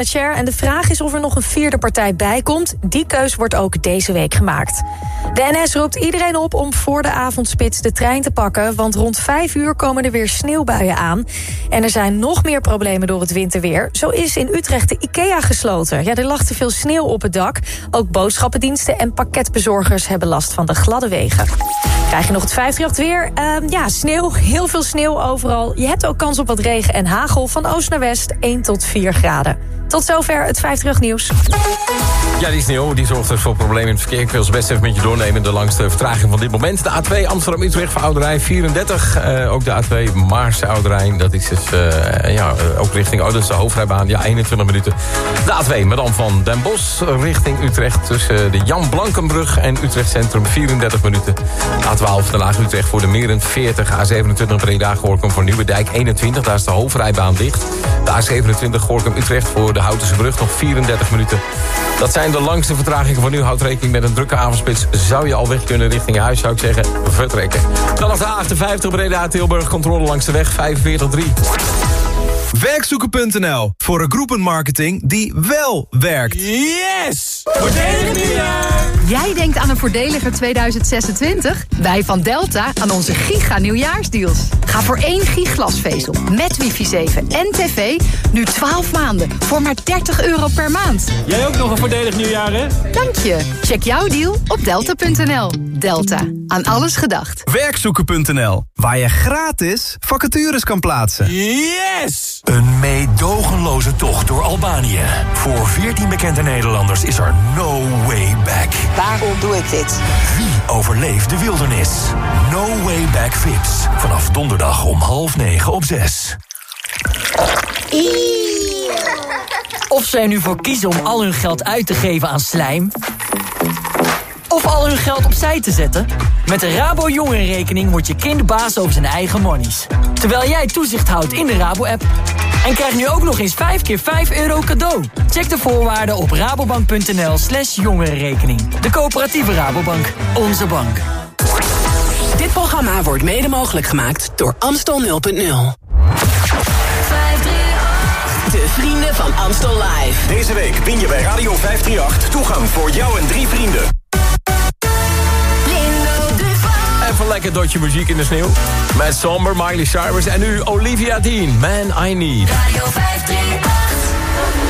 En de vraag is of er nog een vierde partij bij komt. Die keus wordt ook deze week gemaakt. De NS roept iedereen op om voor de avondspits de trein te pakken... want rond vijf uur komen er weer sneeuwbuien aan. En er zijn nog meer problemen door het winterweer. Zo is in Utrecht de IKEA gesloten. Ja, er lag te veel sneeuw op het dak. Ook boodschappendiensten en pakketbezorgers hebben last van de gladde wegen. Krijg je nog het 538 weer? Uh, ja, sneeuw, heel veel sneeuw overal. Je hebt ook kans op wat regen en hagel van oost naar west, 1 tot 4 graden. Tot zover het 50 nieuws. Ja, die sneeuw die zorgt dus voor problemen in het verkeer. Ik wil ze best even met je doornemen. De langste vertraging van dit moment. De A2 Amsterdam-Utrecht voor Ouderijn 34. Uh, ook de A2 Maars-Ouderijn. Dat is dus uh, ja, ook richting... Oh, dat is de hoofdrijbaan. Ja, 21 minuten. De A2 Madame van Den Bosch richting Utrecht. Tussen de Jan Blankenbrug en Utrecht Centrum 34 minuten. A12 Den Haag-Utrecht voor de Meren 40. A27 Breda Gorkum voor Nieuwedijk 21. Daar is de hoofdrijbaan dicht. De A27 Gorkum-Utrecht voor de de Houtense Brug nog 34 minuten. Dat zijn de langste vertragingen van nu. Houd rekening met een drukke avondspits. Zou je al weg kunnen richting je huis, zou ik zeggen, vertrekken. Dan nog de A58 Breda Tilburg. Controle langs de weg 45-3. Werkzoeken.nl voor een groepenmarketing die wel werkt. Yes! Voordelig nieuwjaar! Jij denkt aan een voordeliger 2026? Wij van Delta aan onze giga nieuwjaarsdeals. Ga voor één giglasvezel met wifi 7 en tv nu 12 maanden voor maar 30 euro per maand. Jij ook nog een voordelig nieuwjaar, hè? Dank je. Check jouw deal op delta.nl. Delta. Aan alles gedacht. Werkzoeken.nl. Waar je gratis vacatures kan plaatsen. Yes! Een meedogenloze tocht door Albanië. Voor 14 bekende Nederlanders is er no way back. Waarom doe ik dit? Wie overleeft de wildernis? No way back Vips. Vanaf donderdag om half negen op zes. Of zij nu voor kiezen om al hun geld uit te geven aan slijm... of al hun geld opzij te zetten... met de Rabo Jongerenrekening wordt je kind baas over zijn eigen monies. Terwijl jij toezicht houdt in de Rabo-app. En krijg nu ook nog eens 5 keer 5 euro cadeau. Check de voorwaarden op rabobank.nl slash jongerenrekening. De coöperatieve Rabobank. Onze bank. Dit programma wordt mede mogelijk gemaakt door Amstel 0.0. De vrienden van Amstel Live. Deze week win je bij Radio 538 toegang voor jou en drie vrienden. Even lekker dotje muziek in de sneeuw. Met Somber, Miley Cyrus en nu Olivia Dean. Man, I Need. Radio 538.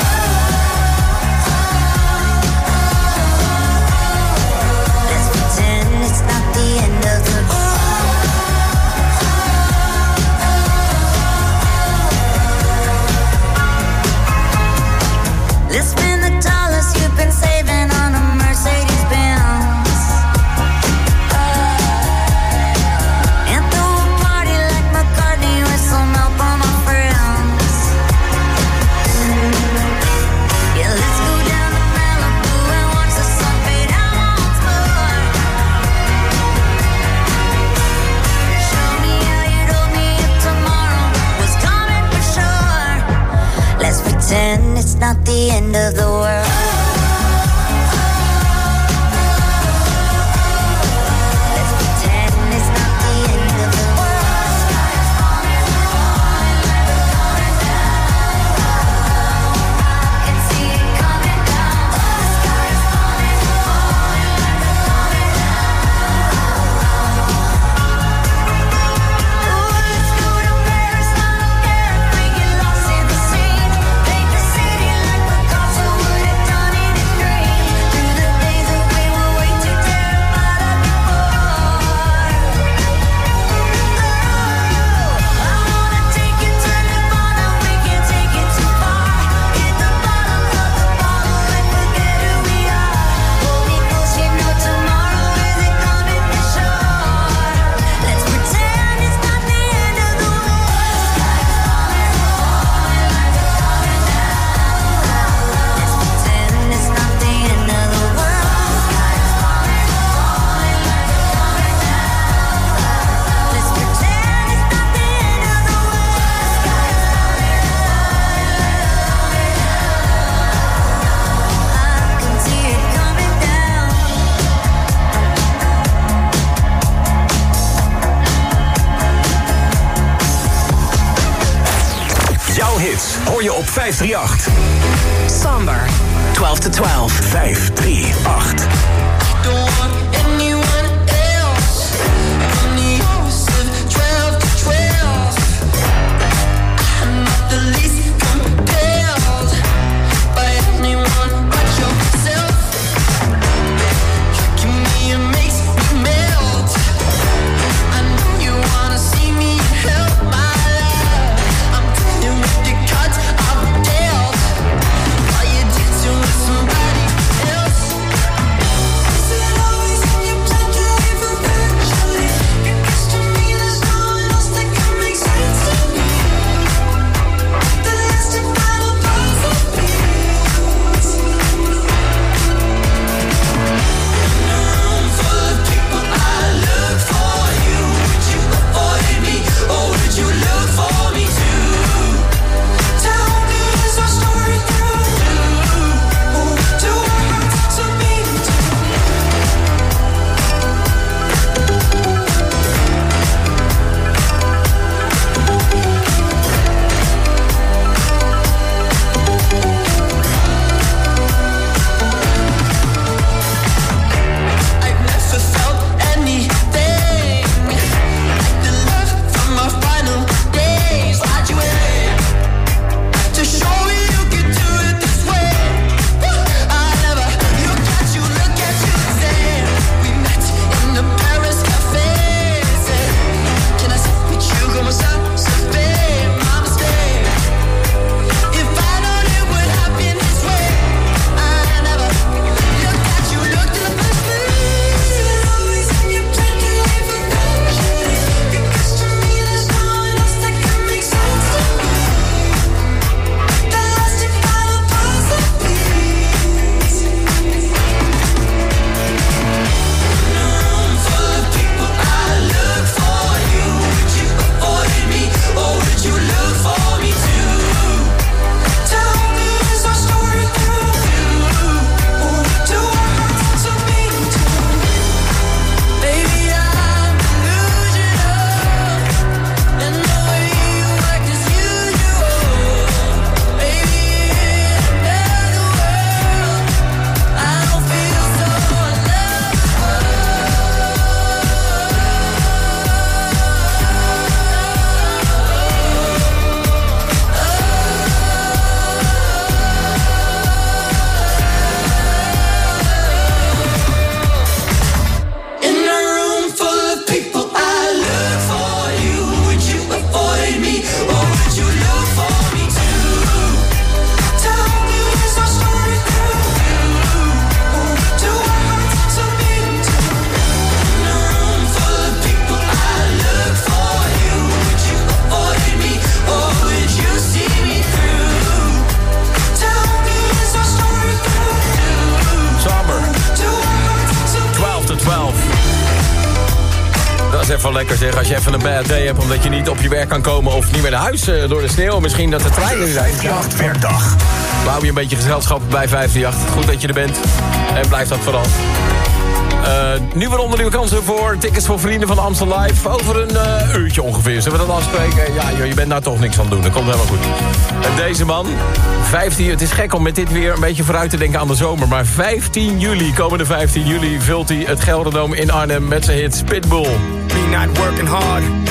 Even een bad day hebt omdat je niet op je werk kan komen... of niet meer naar huis eh, door de sneeuw. Misschien dat de treinen zijn. 538 werkdag. Hou je een beetje gezelschap bij 538. Goed dat je er bent. En blijf dat vooral. Eh, nieuwe ronde, nieuwe kansen voor tickets voor vrienden van Amstel Live. Over een eh, uurtje ongeveer. Zullen we dat afspreken? Ja, joh, je bent nou toch niks het doen. Dat komt helemaal goed. En deze man, 15, het is gek om met dit weer een beetje vooruit te denken aan de zomer. Maar 15 juli, komende 15 juli, vult hij het Gelderdoom in Arnhem met zijn hit Pitbull. Me not working hard.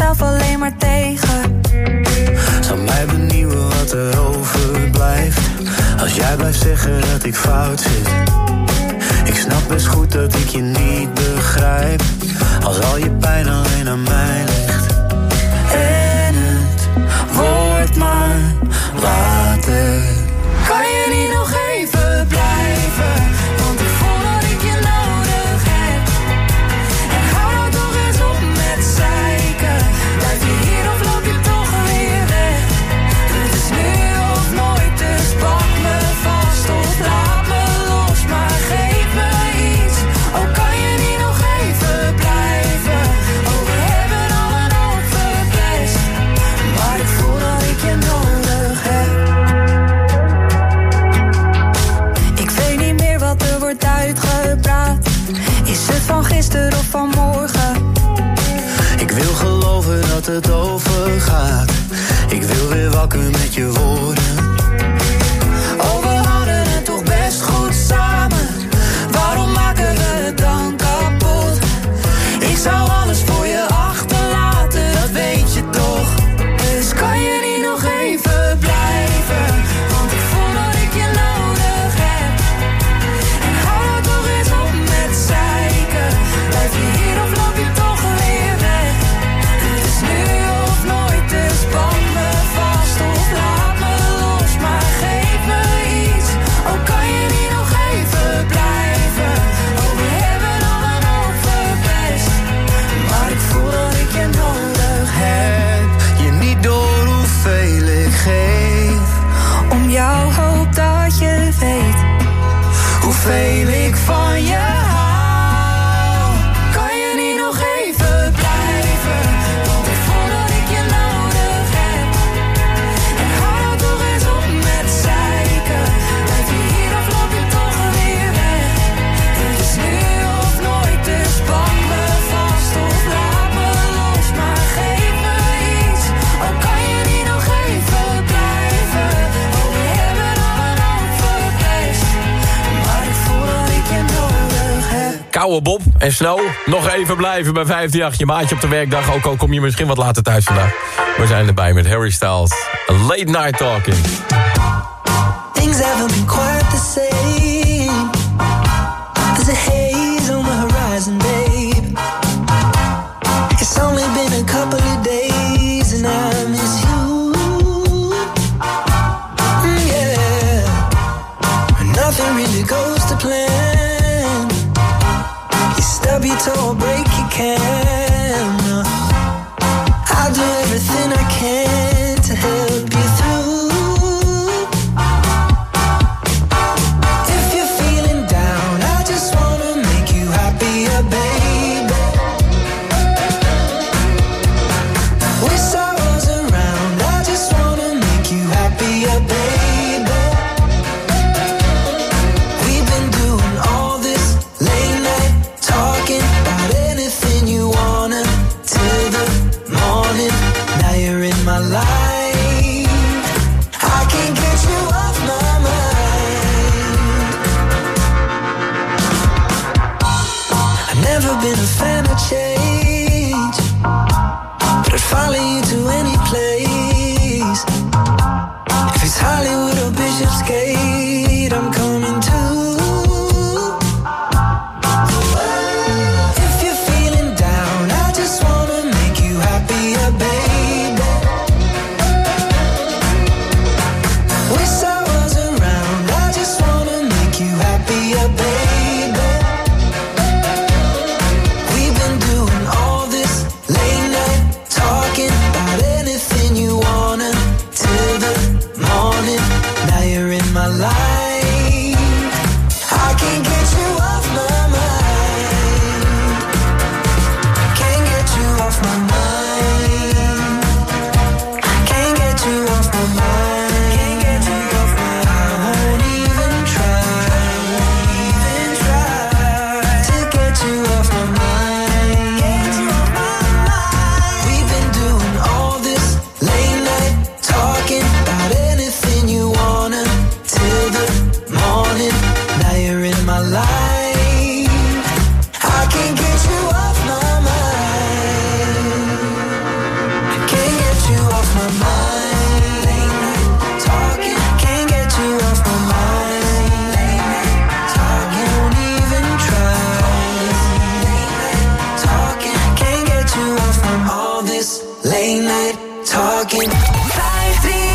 jezelf alleen maar tegen. Zou mij benieuwen wat er overblijft Als jij blijft zeggen dat ik fout zit Ik snap best goed dat ik je niet begrijp Als al je pijn alleen aan mij ligt En het wordt maar later. Wakker met je woorden Snel nog even blijven bij 58. Je maatje op de werkdag, ook al kom je misschien wat later thuis vandaag. We zijn erbij met Harry Styles. A late night talking. Things been the. night talking. Five, three,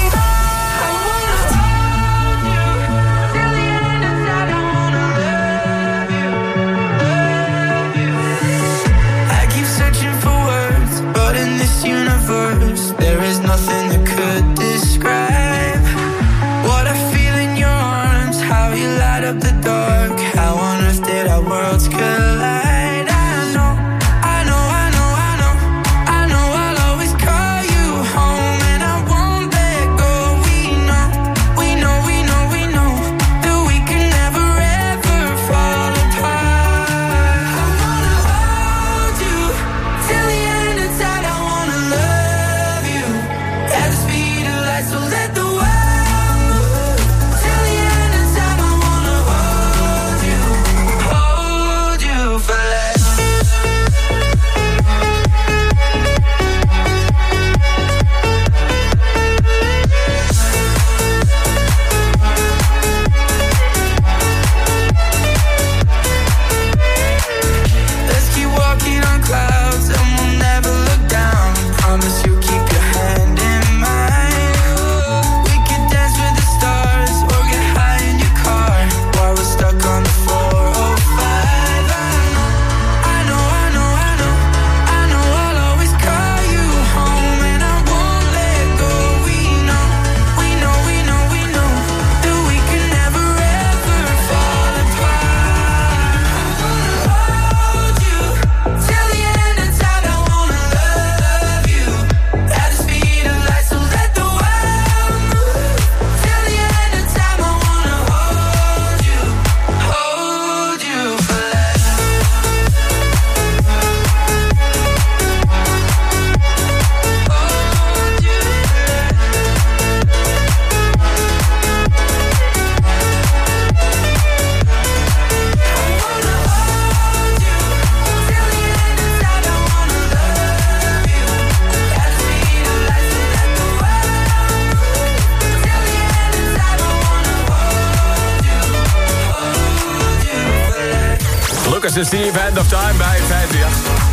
Lucas en Steve Hand of Time bij 538.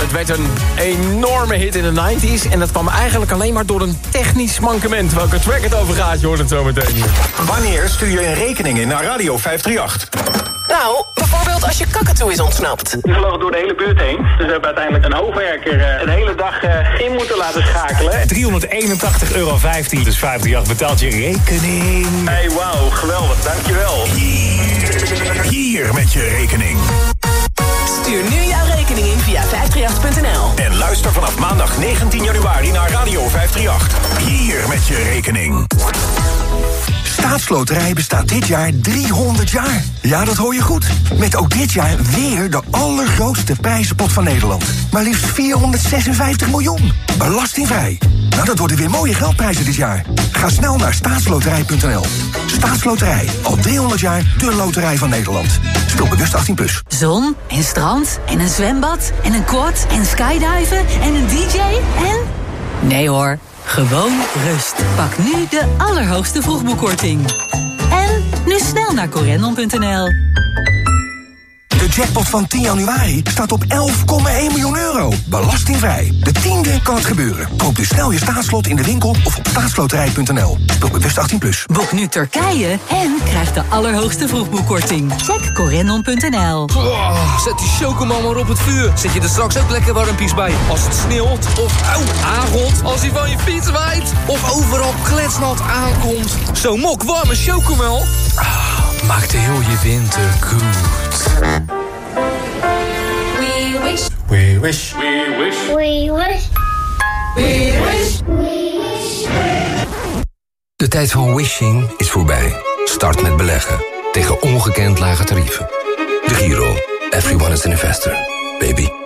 Het werd een enorme hit in de 90s. En dat kwam eigenlijk alleen maar door een technisch mankement. Welke track het over gaat, je hoort het zo meteen. Wanneer stuur je een rekening in naar Radio 538? Nou, bijvoorbeeld als je kakatoe is ontsnapt. Die vloog door de hele buurt heen. Dus we hebben uiteindelijk een hoofdwerker eh, een hele dag eh, in moeten laten schakelen. 381,15 euro. Dus 538 betaalt je rekening. Hey, wauw, geweldig, dankjewel. Hier, hier met je rekening. Stuur nu jouw rekening in via 538.nl. En luister vanaf maandag 19 januari naar Radio 538. Hier met je rekening. Staatsloterij bestaat dit jaar 300 jaar. Ja, dat hoor je goed. Met ook dit jaar weer de allergrootste prijzenpot van Nederland. Maar liefst 456 miljoen. Belastingvrij. Nou, dat worden weer mooie geldprijzen dit jaar. Ga snel naar staatsloterij.nl. Staatsloterij. Al 300 jaar de loterij van Nederland. Speel bewust 18+. Plus. Zon en strand en een zwembad en een quad en skydiven en een dj en... Nee hoor, gewoon rust. Pak nu de allerhoogste vroegboekkorting. En nu snel naar corendon.nl. De jackpot van 10 januari staat op 11,1 miljoen euro. Belastingvrij. De tiende kan het gebeuren. Koop dus snel je staatslot in de winkel of op staatsloterij.nl. Speel bewust 18+. Plus. Boek nu Turkije en krijg de allerhoogste vroegboekkorting. Check corendon.nl. Oh, zet die chocomel maar op het vuur. Zet je er straks ook lekker warmpies bij. Als het sneeuwt of auw, aangot. Als hij van je fiets waait. Of overal kletsnat aankomt. Zo'n mok warme chocomel. Ah, maakt heel je winter goed. We wish. We wish. We wish. We wish. We wish. De tijd van wishing is voorbij. Start met beleggen. Tegen ongekend lage tarieven. De Giro. Everyone is an investor. Baby.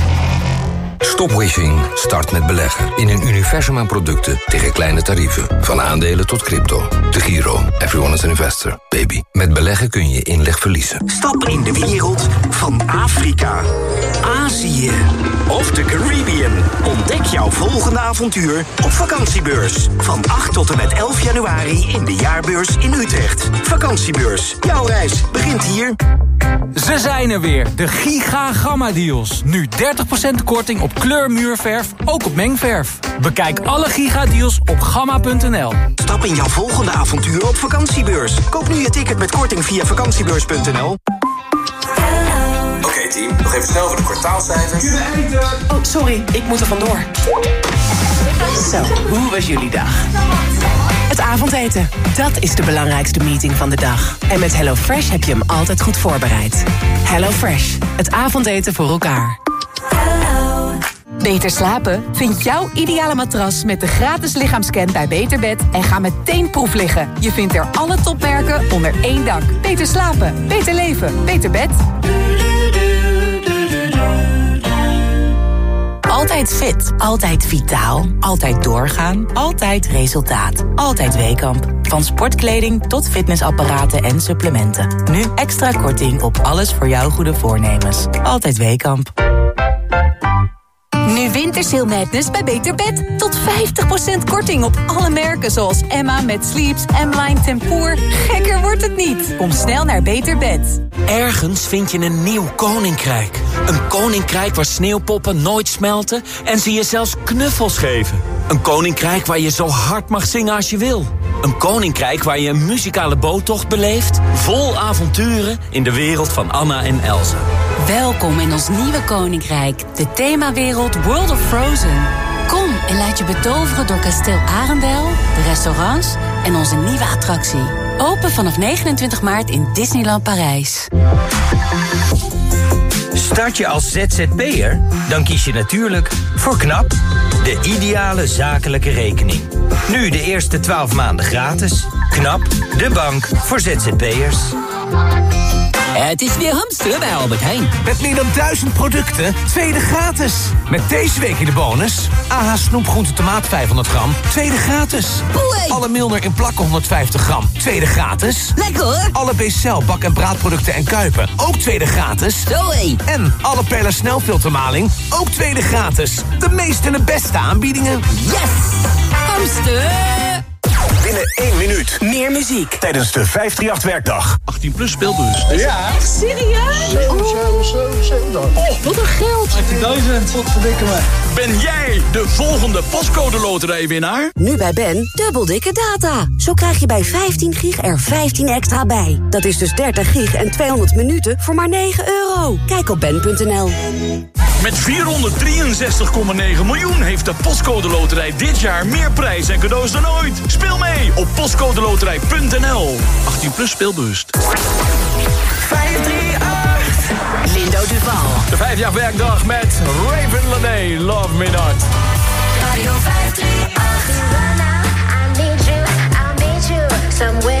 Stop wishing. Start met beleggen. In een universum aan producten tegen kleine tarieven. Van aandelen tot crypto. De Giro. Everyone is an investor. Baby. Met beleggen kun je je inleg verliezen. Stap in de wereld van Afrika, Azië of de Caribbean. Ontdek jouw volgende avontuur op vakantiebeurs. Van 8 tot en met 11 januari in de jaarbeurs in Utrecht. Vakantiebeurs. Jouw reis begint hier. Ze zijn er weer, de Giga Gamma Deals. Nu 30% korting op kleurmuurverf, ook op mengverf. Bekijk alle Giga Deals op gamma.nl. Stap in jouw volgende avontuur op vakantiebeurs. Koop nu je ticket met korting via vakantiebeurs.nl. Oké team, nog even snel voor de kwartaalcijfers. Oh, sorry, ik moet er vandoor. Zo, hoe was jullie dag? Het avondeten, dat is de belangrijkste meeting van de dag. En met HelloFresh heb je hem altijd goed voorbereid. HelloFresh, het avondeten voor elkaar. Beter slapen? Vind jouw ideale matras met de gratis lichaamscan bij Beterbed en ga meteen proef liggen. Je vindt er alle topmerken onder één dak. Beter slapen, beter leven, beter bed. Altijd fit, altijd vitaal, altijd doorgaan, altijd resultaat. Altijd Weekamp. Van sportkleding tot fitnessapparaten en supplementen. Nu extra korting op alles voor jouw goede voornemens. Altijd Weekamp. Nu Wintersail Madness bij Beter Bed. Tot 50% korting op alle merken zoals Emma met Sleeps, M-Line Tempoor. Gekker wordt het niet. Kom snel naar Beter Bed. Ergens vind je een nieuw koninkrijk. Een koninkrijk waar sneeuwpoppen nooit smelten en ze je zelfs knuffels geven. Een koninkrijk waar je zo hard mag zingen als je wil. Een koninkrijk waar je een muzikale boottocht beleeft... vol avonturen in de wereld van Anna en Elsa. Welkom in ons nieuwe koninkrijk, de themawereld World of Frozen. Kom en laat je betoveren door kasteel Arendel, de restaurants en onze nieuwe attractie. Open vanaf 29 maart in Disneyland Parijs. Start je als ZZP'er? Dan kies je natuurlijk voor KNAP, de ideale zakelijke rekening. Nu de eerste 12 maanden gratis. KNAP, de bank voor ZZP'ers. Het is weer hamsteren bij Albert Heijn. Met meer dan duizend producten, tweede gratis. Met deze week in de bonus... AH snoepgroente tomaat 500 gram, tweede gratis. Alle Milner in plakken 150 gram, tweede gratis. Lekker hoor. Alle B-cel bak- en braadproducten en kuipen, ook tweede gratis. Zoé. En alle Perla snelfiltermaling, ook tweede gratis. De meeste en de beste aanbiedingen. Yes! Hamster! Binnen één minuut. Meer muziek. Tijdens de 538-werkdag. 18 plus speelbus. Ja. Echt serieus? Oh, wat een geld. 18.000. Wat verdikken me. Ben jij de volgende postcode loterijwinnaar? Nu bij Ben, dubbel dikke data. Zo krijg je bij 15 gig er 15 extra bij. Dat is dus 30 gig en 200 minuten voor maar 9 euro. Kijk op ben.nl. Met 463,9 miljoen heeft de Postcode Loterij dit jaar meer prijs en cadeaus dan ooit. Speel mee op postcodeloterij.nl. 18 plus speelbewust. 538. Lindo Duval. De vijfjaar werkdag met Raven Lene, Love Me Not. Radio 538. I need you, I need you somewhere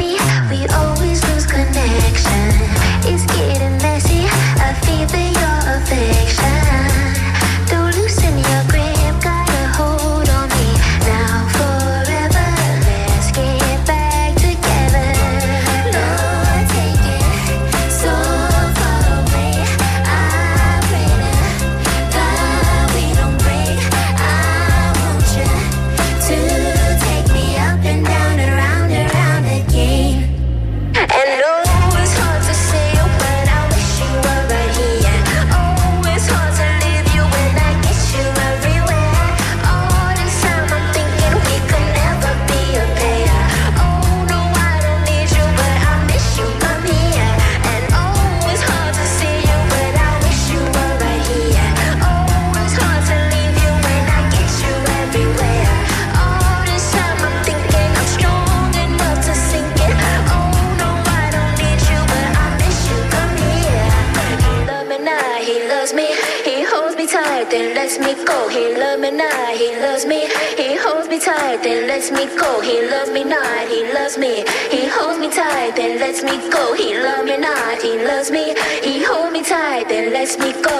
lets me go. He loves me not, he loves me. He holds me tight, then lets me go. He love me not, he loves me. He holds me tight, then lets me go.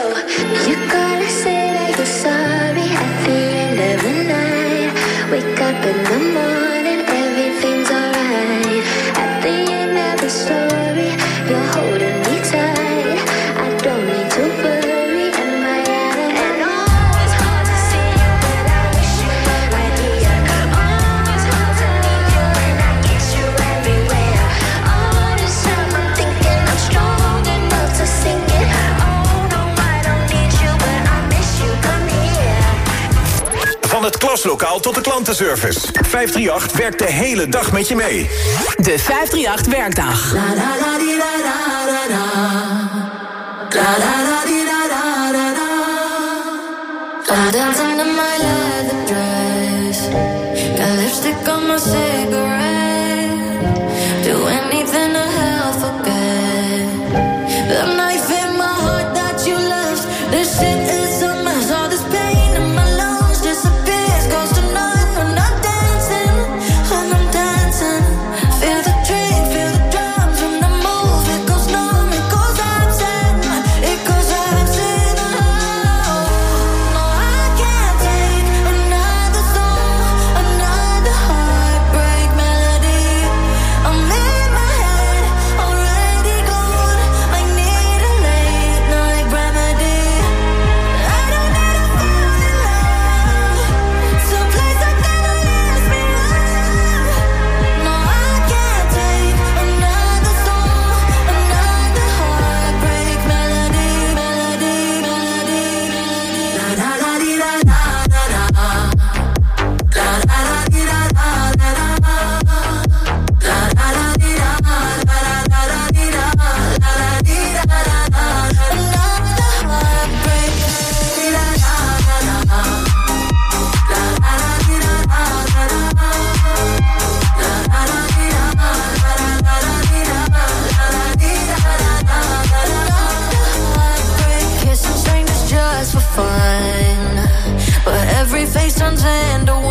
You gotta say that you're sorry Klaslokaal tot de klantenservice. 538 werkt de hele dag met je mee. De 538 werkdag. sun's hand away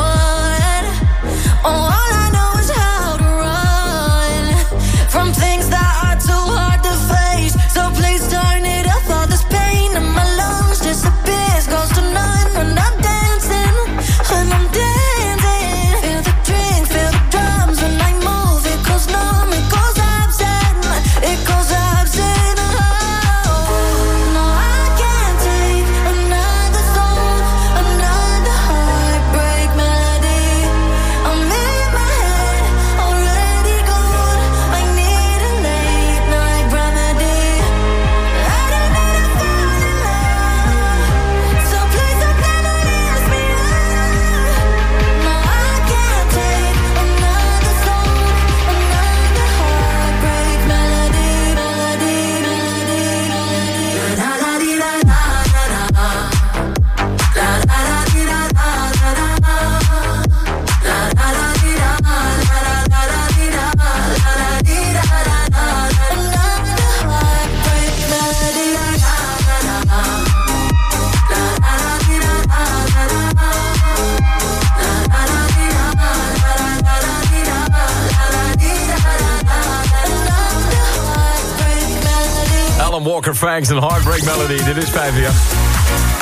Dit is 5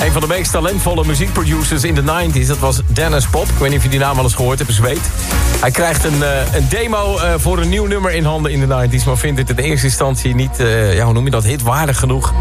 Een van de meest talentvolle muziekproducers in de 90s, dat was Dennis Pop. Ik weet niet of je die naam al eens gehoord hebt, zweet. Hij krijgt een, eh, een demo eh, voor een nieuw nummer in handen in de 90s... maar vindt het in eerste instantie niet, eh, ja, hoe noem je dat, hitwaardig genoeg.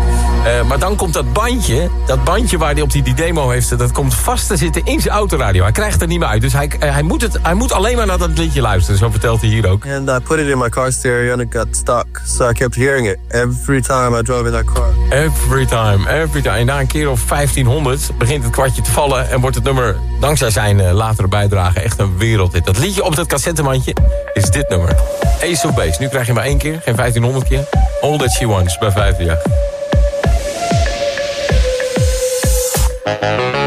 Eh, maar dan komt dat bandje, dat bandje waar hij op die, die demo heeft... dat komt vast te zitten in zijn autoradio. Hij krijgt er niet meer uit, dus hij, eh, hij, moet het, hij moet alleen maar naar dat liedje luisteren. Zo vertelt hij hier ook. And I put it in my car stereo and it got stuck. So I kept hearing it every time I drove in that car. Every time, every time. En na een keer of 1500 begint het kwartje te vallen... en wordt het nummer, dankzij zijn eh, latere bijdrage, echt een wereldhit. Dat liedje op dat cassettemandje is dit nummer. Ace of Base. Nu krijg je maar één keer, geen 1500 keer. All That She Wants bij 5 jaar. She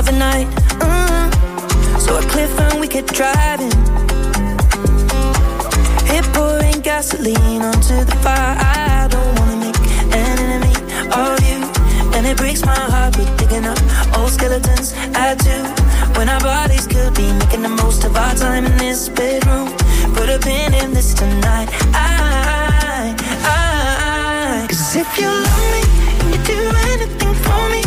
of the night. Mm. So a cliff and we kept driving. Hit pouring gasoline onto the fire. I don't wanna make an enemy of you. And it breaks my heart, we're digging up old skeletons. I do. When our bodies could be making the most of our time in this bedroom. Put a pin in this tonight. I, I, cause if you love me you do anything for me,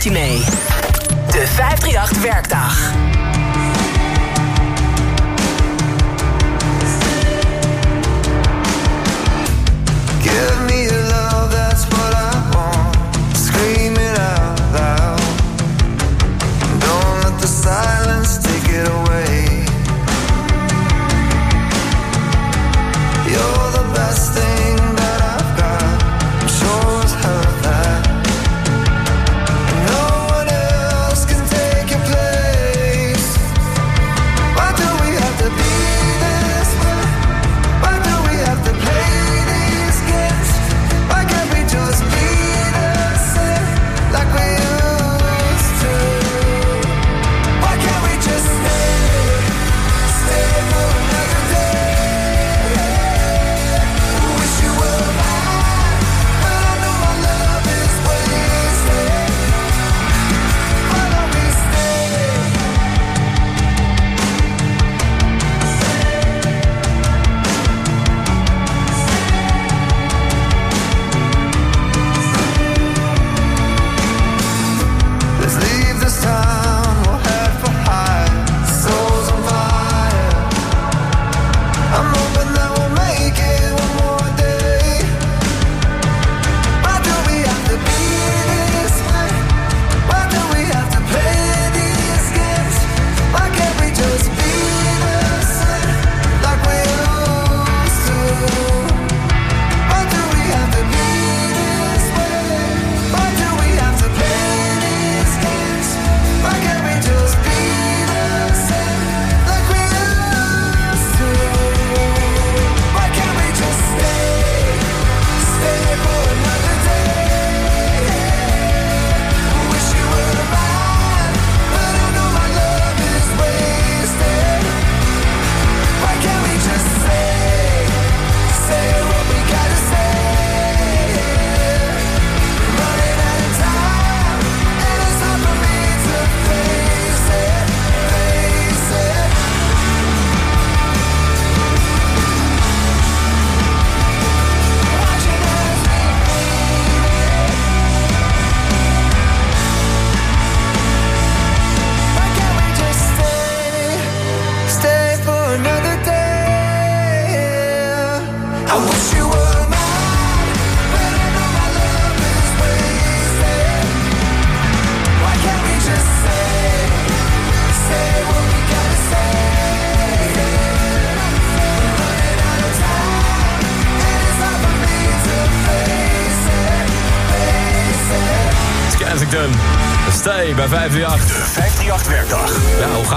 De 538 werkdag.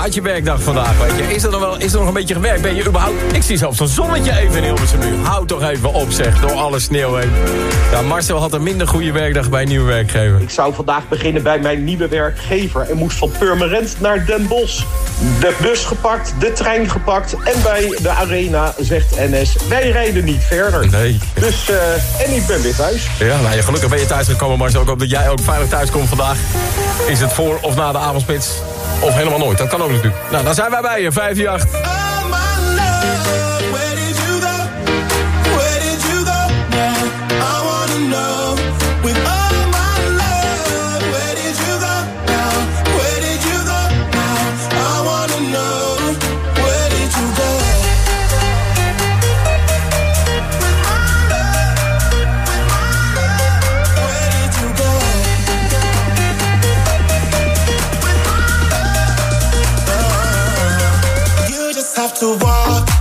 Had je werkdag vandaag, weet je. Is er nog, wel, is er nog een beetje gewerkt? Ben je überhaupt... Ik zie zelfs een zonnetje even in Hilversum nu. Houd toch even op, zeg, door alle sneeuw heen. Ja, Marcel had een minder goede werkdag bij een nieuwe werkgever. Ik zou vandaag beginnen bij mijn nieuwe werkgever... en moest van Purmerend naar Den Bosch. De bus gepakt, de trein gepakt... en bij de arena zegt NS, wij rijden niet verder. Nee. Dus, eh, en ik ben weer thuis. Ja, nou gelukkig ben je thuis gekomen, Marcel. Ik hoop dat jij ook veilig thuis komt vandaag. Is het voor of na de avondspits? of helemaal nooit. Dat kan ook natuurlijk. Nou, dan zijn wij bij je. 5 8. You walk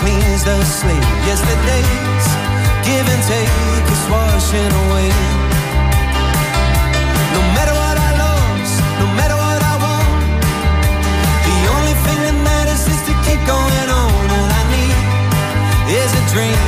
cleans the slate. Yesterday's give and take is washing away. No matter what I lose, no matter what I want, the only thing that matters is to keep going on. All I need is a dream.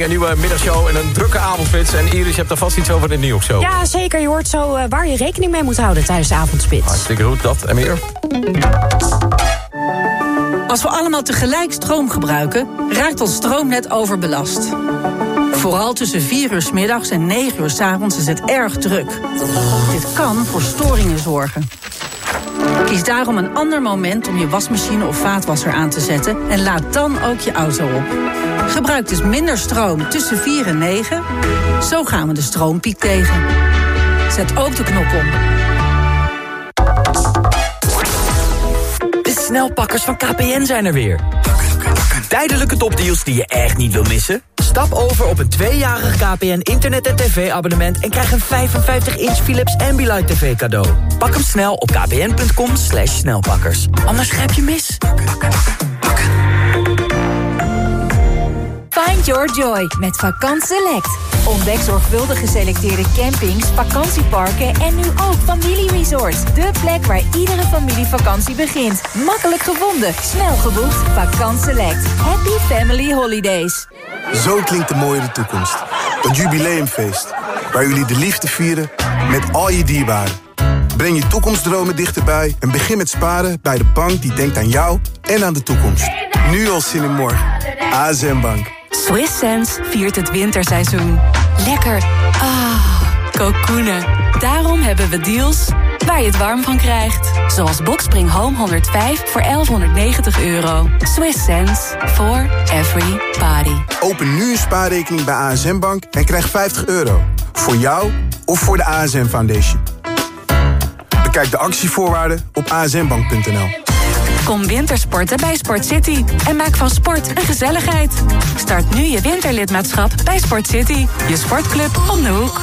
Een nieuwe middagshow en een drukke avondspits. En Iris, je hebt daar vast iets over in de nieuws. Ja, zeker. Je hoort zo eh, waar je rekening mee moet houden tijdens de avondspits. Hartstikke goed, dat en meer. Als we allemaal tegelijk stroom gebruiken, raakt ons stroomnet overbelast. Vooral tussen 4 uur s middags en 9 uur s avonds is het erg druk. Dit kan voor storingen zorgen. Kies daarom een ander moment om je wasmachine of vaatwasser aan te zetten en laat dan ook je auto op. Gebruik dus minder stroom tussen 4 en 9. Zo gaan we de stroompiek tegen. Zet ook de knop om. De snelpakkers van KPN zijn er weer. Tijdelijke topdeals die je echt niet wil missen. Stap over op een tweejarig KPN internet- en tv-abonnement... en krijg een 55-inch Philips Ambilight TV cadeau. Pak hem snel op kpn.com slash snelpakkers. Anders grijp je mis. Find your joy met Vakant Select. Ontdek zorgvuldig geselecteerde campings, vakantieparken en nu ook familieresorts. De plek waar iedere familievakantie begint. Makkelijk gevonden, snel geboekt. Vakant Select. Happy Family Holidays. Zo klinkt de mooie toekomst. Het jubileumfeest. Waar jullie de liefde vieren met al je dierbaren. Breng je toekomstdromen dichterbij en begin met sparen bij de bank die denkt aan jou en aan de toekomst. Nu al zin in morgen. ASM Bank. Swiss Sense viert het winterseizoen. Lekker. Ah, kokoenen. Daarom hebben we deals waar je het warm van krijgt. Zoals Boxspring Home 105 voor 1190 euro. Swiss sense for every body. Open nu een spaarrekening bij ASM Bank en krijg 50 euro. Voor jou of voor de ASM Foundation. Bekijk de actievoorwaarden op asmbank.nl. Kom wintersporten bij Sport City en maak van sport een gezelligheid. Start nu je winterlidmaatschap bij Sport City, je sportclub om de hoek.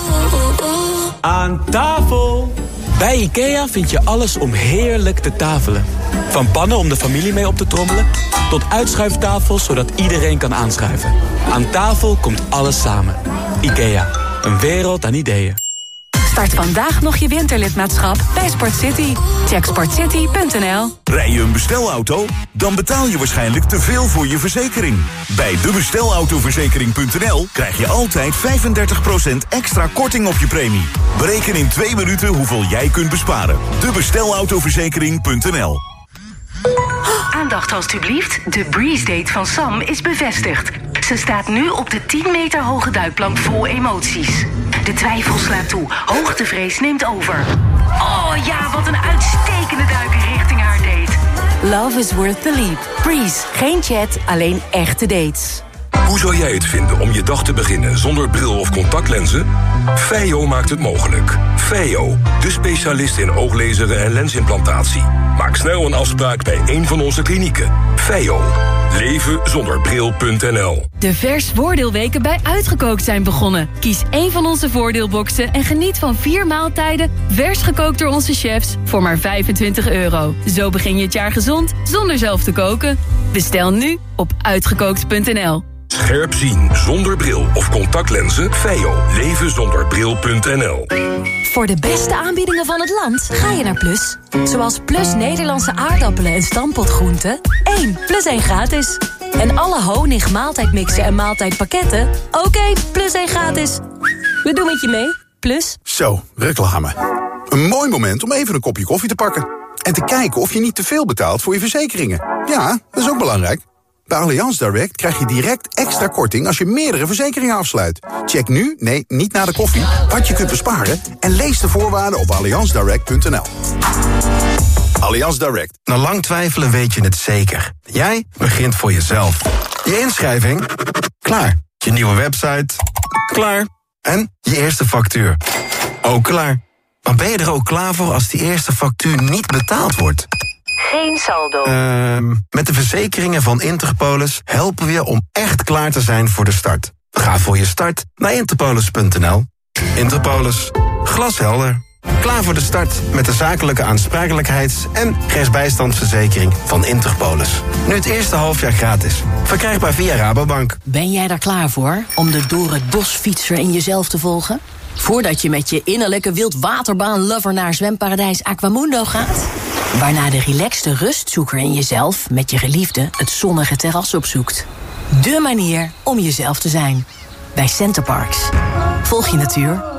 Aan tafel! Bij IKEA vind je alles om heerlijk te tafelen. Van pannen om de familie mee op te trommelen... tot uitschuiftafels zodat iedereen kan aanschuiven. Aan tafel komt alles samen. IKEA, een wereld aan ideeën. Start vandaag nog je winterlidmaatschap bij Sport City. Check sportcity.nl Rij je een bestelauto? Dan betaal je waarschijnlijk te veel voor je verzekering. Bij debestelautoverzekering.nl krijg je altijd 35% extra korting op je premie. Bereken in twee minuten hoeveel jij kunt besparen. Debestelautoverzekering.nl Aandacht alstublieft. De Breeze Date van Sam is bevestigd. Ze staat nu op de 10 meter hoge duikplank vol emoties. De twijfel slaat toe. Hoogtevrees neemt over. Oh ja, wat een uitstekende duik richting haar date. Love is worth the leap. Breeze, geen chat, alleen echte dates. Hoe zou jij het vinden om je dag te beginnen zonder bril of contactlenzen? Feio maakt het mogelijk. Feio, de specialist in ooglezeren en lensimplantatie. Maak snel een afspraak bij een van onze klinieken. Feio. Leven zonder De vers voordeelweken bij Uitgekookt zijn begonnen. Kies één van onze voordeelboxen en geniet van vier maaltijden... vers gekookt door onze chefs voor maar 25 euro. Zo begin je het jaar gezond zonder zelf te koken. Bestel nu op uitgekookt.nl. Scherp zien zonder bril of contactlenzen. Feio. Leven zonder bril.nl Voor de beste aanbiedingen van het land ga je naar Plus. Zoals Plus Nederlandse aardappelen en stampotgroenten. 1 plus 1 gratis. En alle honig, maaltijdmixen en maaltijdpakketten. Oké, plus 1 gratis. We doen het je mee. Plus. Zo, reclame. Een mooi moment om even een kopje koffie te pakken. En te kijken of je niet te veel betaalt voor je verzekeringen. Ja, dat is ook belangrijk. Bij Allianz Direct krijg je direct extra korting als je meerdere verzekeringen afsluit. Check nu, nee, niet na de koffie, wat je kunt besparen... en lees de voorwaarden op allianzdirect.nl. Allianz Direct. Na lang twijfelen weet je het zeker. Jij begint voor jezelf. Je inschrijving? Klaar. Je nieuwe website? Klaar. En je eerste factuur? Ook klaar. Maar ben je er ook klaar voor als die eerste factuur niet betaald wordt? Geen saldo. Ehm met de verzekeringen van Interpolis helpen we je om echt klaar te zijn voor de start. Ga voor je start naar interpolis.nl. Interpolis. Glashelder. Klaar voor de start met de zakelijke aansprakelijkheids- en rechtsbijstandsverzekering van Interpolis. Nu het eerste halfjaar gratis. Verkrijgbaar via Rabobank. Ben jij daar klaar voor om de door het bos fietser in jezelf te volgen? Voordat je met je innerlijke wildwaterbaan-lover naar zwemparadijs Aquamundo gaat? Waarna de relaxte rustzoeker in jezelf met je geliefde het zonnige terras opzoekt. De manier om jezelf te zijn. Bij Centerparks. Volg je natuur.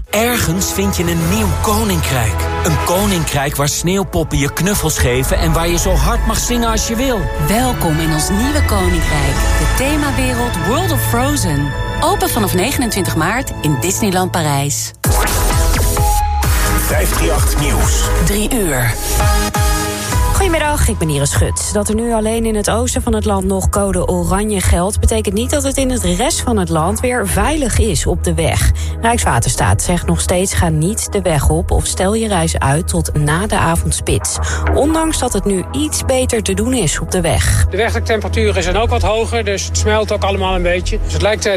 Ergens vind je een nieuw koninkrijk. Een koninkrijk waar sneeuwpoppen je knuffels geven... en waar je zo hard mag zingen als je wil. Welkom in ons nieuwe koninkrijk. De themawereld World of Frozen. Open vanaf 29 maart in Disneyland Parijs. 538 Nieuws. 3 uur. Goedemiddag, ik ben Iris Schut. Dat er nu alleen in het oosten van het land nog code oranje geldt... betekent niet dat het in het rest van het land weer veilig is op de weg. Rijkswaterstaat zegt nog steeds ga niet de weg op... of stel je reis uit tot na de avondspits. Ondanks dat het nu iets beter te doen is op de weg. De wegtemperaturen zijn ook wat hoger, dus het smelt ook allemaal een beetje. Dus het lijkt eh,